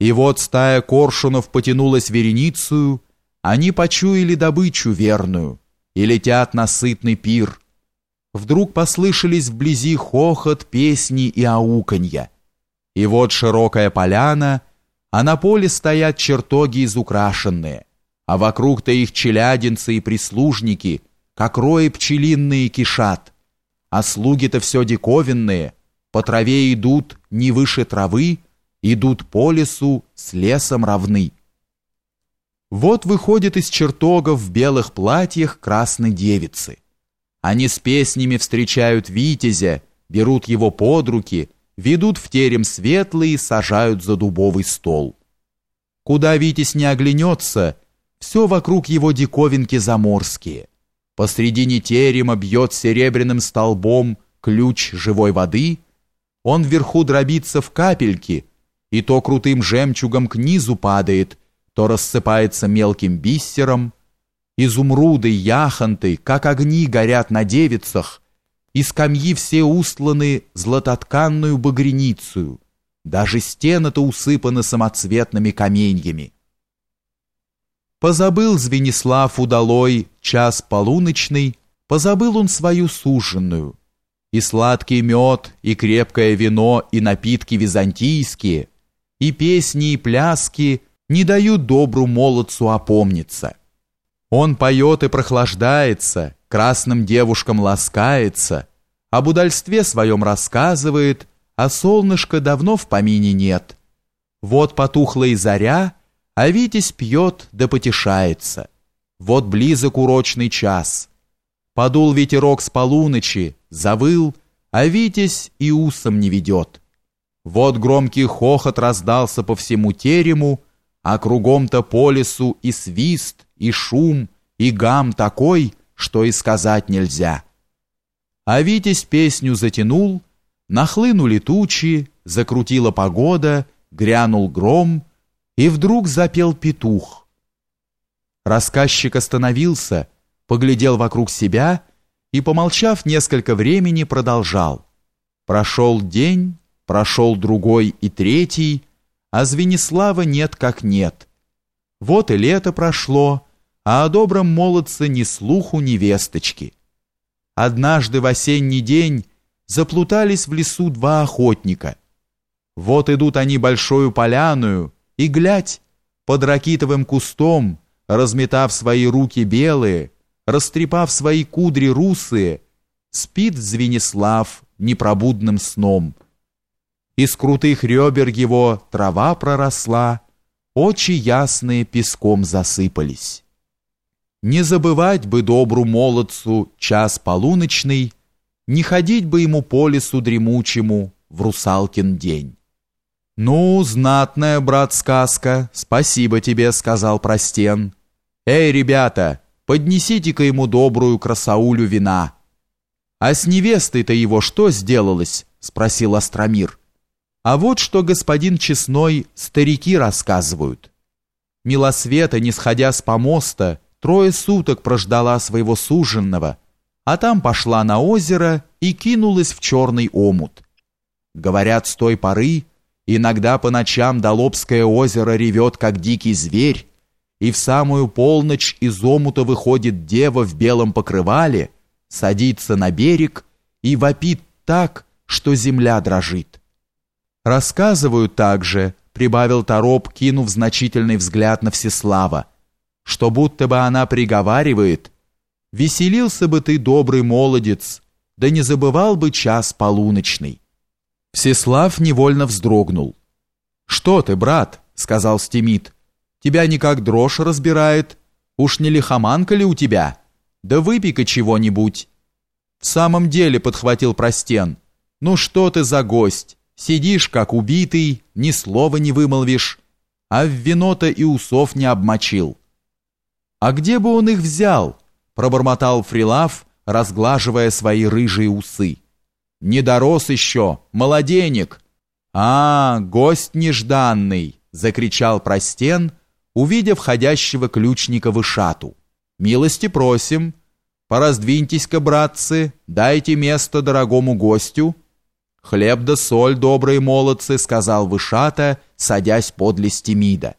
И вот стая коршунов потянулась вереницую, они почуяли добычу верную и летят на сытный пир. Вдруг послышались вблизи хохот, песни и ауканья. И вот широкая поляна, а на поле стоят чертоги изукрашенные, а вокруг-то их челядинцы и прислужники, как рои пчелиные кишат, а слуги-то все диковинные, по траве идут не выше травы, идут по лесу, с лесом равны. Вот выходит из чертогов в белых платьях красной девицы. Они с песнями встречают витязя, берут его под руки, ведут в терем светлый и сажают за дубовый стол. Куда Витязь не оглянется, все вокруг его диковинки заморские. Посредине терема бьет серебряным столбом ключ живой воды, он вверху дробится в капельки, и то крутым жемчугом к низу падает, то рассыпается мелким бисером, изумруды, яхонты, как огни горят на девицах, и скамьи все устланы златотканную багряницею, даже стены-то усыпаны самоцветными каменьями. Позабыл Звенислав удалой час полуночный, позабыл он свою суженную, и сладкий мед, и крепкое вино, и напитки византийские — и песни, и пляски не дают добру молодцу опомниться. Он поет и прохлаждается, красным девушкам ласкается, об удальстве своем рассказывает, а солнышка давно в помине нет. Вот потухла и заря, а Витязь пьет да потешается. Вот близок урочный час. Подул ветерок с полуночи, завыл, а Витязь и усом не ведет. Вот громкий хохот раздался по всему терему, а кругом-то по лесу и свист, и шум, и гам такой, что и сказать нельзя. А Витязь песню затянул, нахлынули тучи, закрутила погода, грянул гром, и вдруг запел петух. Рассказчик остановился, поглядел вокруг себя и, помолчав несколько времени, продолжал. Прошел день, Прошел другой и третий, а Звенислава нет как нет. Вот и лето прошло, а о добром молодце ни слуху, ни весточки. Однажды в осенний день заплутались в лесу два охотника. Вот идут они большую поляную, и глядь, под ракитовым кустом, разметав свои руки белые, растрепав свои кудри русые, спит Звенислав непробудным сном — из крутых ребер его трава проросла, очи ясные песком засыпались. Не забывать бы добру молодцу час полуночный, не ходить бы ему по лесу дремучему в русалкин день. «Ну, знатная, брат, сказка, спасибо тебе», — сказал Простен. «Эй, ребята, поднесите-ка ему добрую красаулю вина». «А с невестой-то его что сделалось?» — спросил Астромир. А вот что господин Честной старики рассказывают. Милосвета, не сходя с помоста, трое суток прождала своего суженного, а там пошла на озеро и кинулась в черный омут. Говорят, с той поры иногда по ночам Долобское озеро ревет, как дикий зверь, и в самую полночь из омута выходит дева в белом покрывале, садится на берег и вопит так, что земля дрожит. Рассказывают также, прибавил Тороп, кинув значительный взгляд на Всеслава, что будто бы она приговаривает, «Веселился бы ты, добрый молодец, да не забывал бы час полуночный». Всеслав невольно вздрогнул. «Что ты, брат?» — сказал Стимит. «Тебя никак дрожь разбирает. Уж не лихоманка ли у тебя? Да выпей-ка чего-нибудь». «В самом деле», — подхватил Простен, — «ну что ты за гость? Сидишь, как убитый, ни слова не вымолвишь, а в вино-то и усов не обмочил. А где бы он их взял? Пробормотал Фрилав, разглаживая свои рыжие усы. Не дорос еще, молоденек. А, гость нежданный, закричал Простен, увидев входящего ключника Вышату. Милости просим, пораздвиньтесь-ка, братцы, дайте место дорогому гостю. «Хлеб да соль, добрые молодцы», — сказал Вышата, садясь подле Стемида.